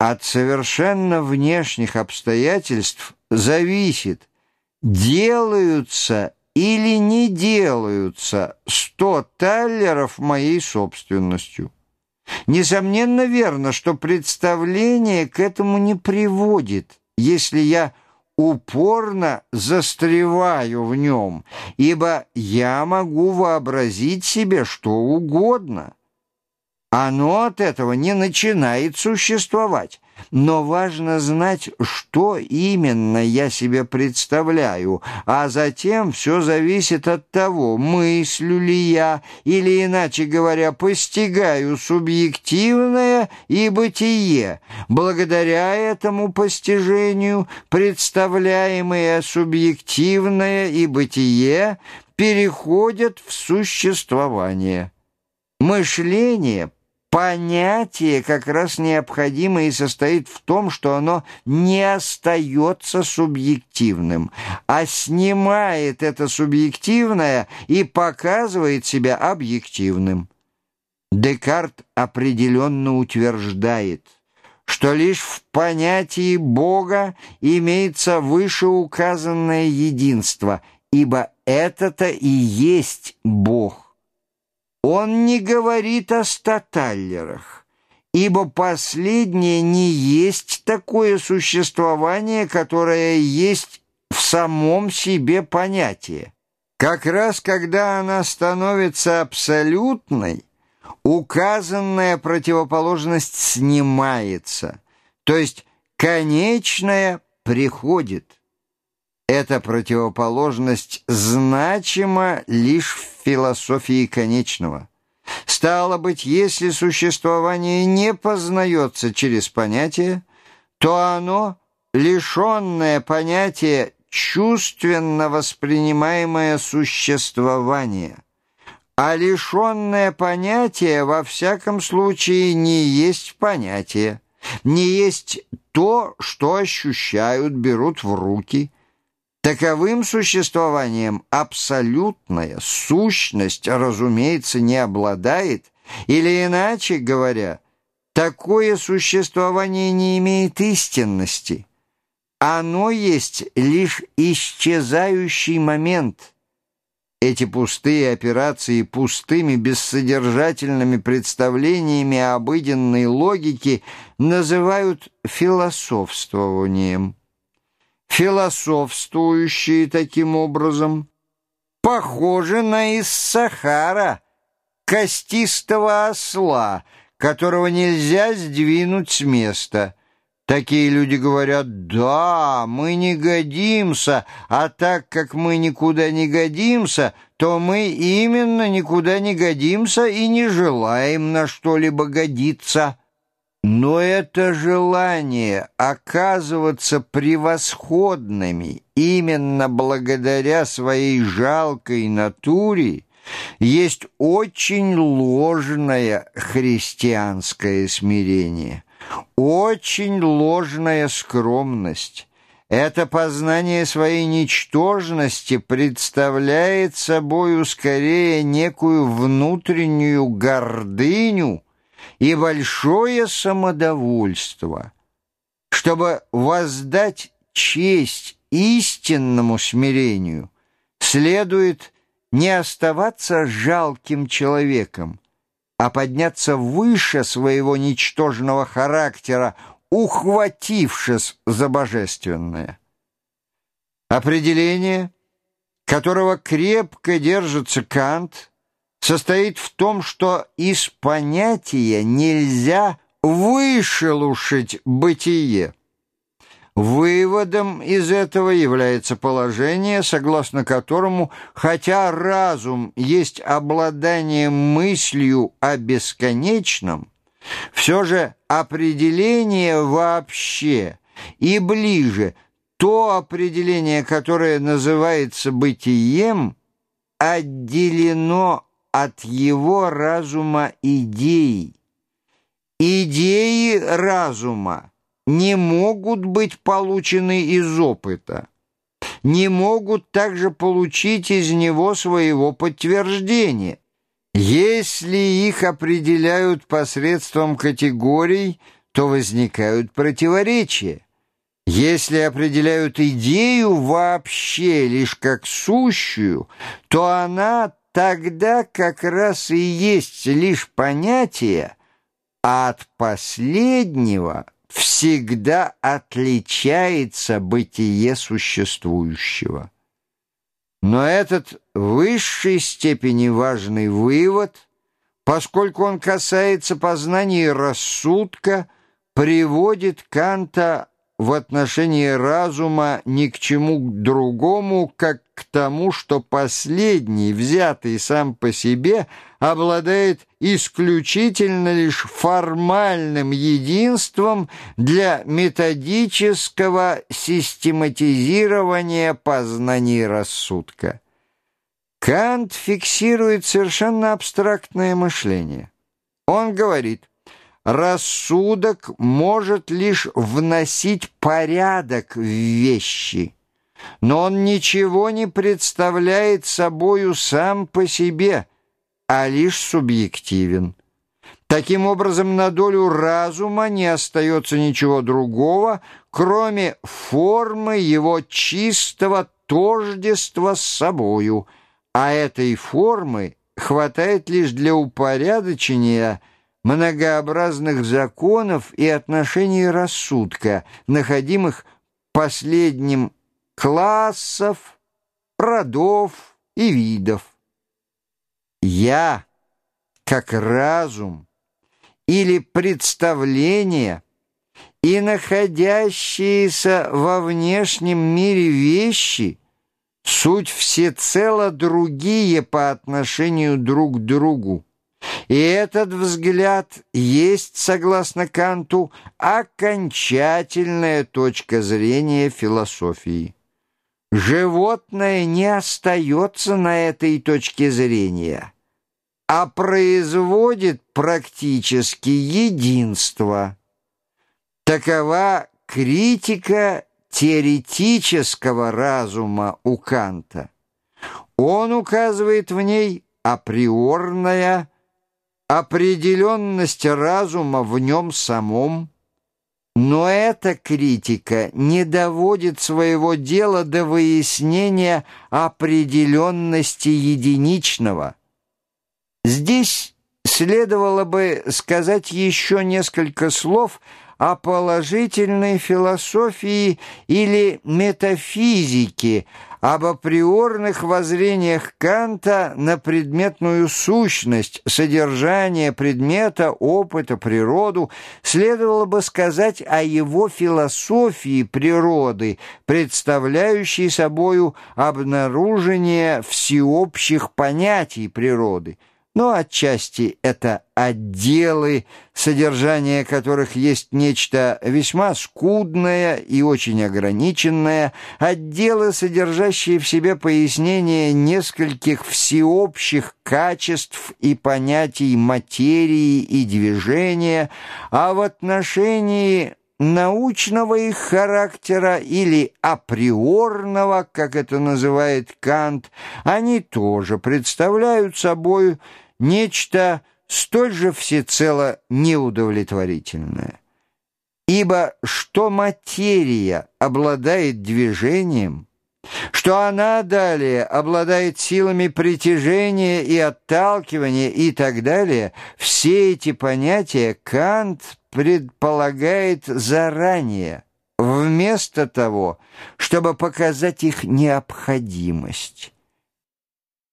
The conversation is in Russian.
от совершенно внешних обстоятельств зависит, делаются или не делаются сто таллеров моей собственностью. Несомненно верно, что представление к этому не приводит, если я упорно застреваю в нем, ибо я могу вообразить себе что угодно. Оно от этого не начинает существовать. Но важно знать, что именно я себе представляю, а затем все зависит от того, мыслю ли я, или, иначе говоря, постигаю субъективное и бытие. Благодаря этому постижению представляемое субъективное и бытие переходят в существование. Мышление – Понятие как раз необходимо и состоит в том, что оно не остается субъективным, а снимает это субъективное и показывает себя объективным. Декарт определенно утверждает, что лишь в понятии Бога имеется вышеуказанное единство, ибо это-то и есть Бог. Он не говорит о статаллерах, ибо последнее не есть такое существование, которое есть в самом себе понятие. Как раз когда она становится абсолютной, указанная противоположность снимается, то есть конечная приходит. Эта противоположность значима лишь в философии конечного. Стало быть, если существование не познается через понятие, то оно, лишенное понятия, чувственно воспринимаемое существование, а лишенное понятия во всяком случае не есть понятие, не есть то, что ощущают, берут в руки – Таковым существованием абсолютная сущность, разумеется, не обладает, или иначе говоря, такое существование не имеет истинности. Оно есть лишь исчезающий момент. Эти пустые операции пустыми бессодержательными представлениями обыденной логики называют философствованием философствующие таким образом, похожи на из Сахара, костистого осла, которого нельзя сдвинуть с места. Такие люди говорят, да, мы не годимся, а так как мы никуда не годимся, то мы именно никуда не годимся и не желаем на что-либо годиться». Но это желание оказываться превосходными именно благодаря своей жалкой натуре есть очень ложное христианское смирение, очень ложная скромность. Это познание своей ничтожности представляет собою скорее некую внутреннюю гордыню, и большое самодовольство, чтобы воздать честь истинному смирению, следует не оставаться жалким человеком, а подняться выше своего ничтожного характера, ухватившись за божественное. Определение, которого крепко держится Кант – состоит в том, что из понятия нельзя вышелушить бытие. Выводом из этого является положение, согласно которому, хотя разум есть обладание мыслью о бесконечном, все же определение вообще и ближе то определение, которое называется бытием, отделено от его разума идей. Идеи разума не могут быть получены из опыта, не могут также получить из него своего подтверждения. Если их определяют посредством категорий, то возникают противоречия. Если определяют идею вообще лишь как сущую, то она тогда как раз и есть лишь понятие, а от последнего всегда отличается бытие существующего. Но этот в высшей степени важный вывод, поскольку он касается познания рассудка, приводит Канта в отношении разума ни к чему другому, как к тому, что последний, взятый сам по себе, обладает исключительно лишь формальным единством для методического систематизирования познаний рассудка. Кант фиксирует совершенно абстрактное мышление. Он говорит, рассудок может лишь вносить порядок в вещи, но он ничего не представляет собою сам по себе, а лишь субъективен. Таким образом, на долю разума не остается ничего другого, кроме формы его чистого тождества с собою, а этой формы хватает лишь для упорядочения – многообразных законов и отношений рассудка, находимых последним классов, родов и видов. Я, как разум или представление и находящиеся во внешнем мире вещи суть всецело другие по отношению друг к другу. И этот взгляд есть, согласно Канту, окончательная точка зрения философии. Животное не остается на этой точке зрения, а производит практически единство. Такова критика теоретического разума у Канта. Он указывает в ней априорное определенность разума в нем самом, но эта критика не доводит своего дела до выяснения определенности единичного. Здесь следовало бы сказать еще несколько слов о положительной философии или метафизике, об априорных воззрениях Канта на предметную сущность, содержание предмета, опыта, природу, следовало бы сказать о его философии природы, представляющей собою обнаружение всеобщих понятий природы но отчасти это отделы, содержание которых есть нечто весьма скудное и очень ограниченное, отделы, содержащие в себе пояснение нескольких всеобщих качеств и понятий материи и движения, а в отношении научного их характера или априорного, как это называет Кант, они тоже представляют собой нечто столь же всецело неудовлетворительное. Ибо что материя обладает движением, что она далее обладает силами притяжения и отталкивания и так далее, все эти понятия Кант предполагает заранее, вместо того, чтобы показать их необходимость.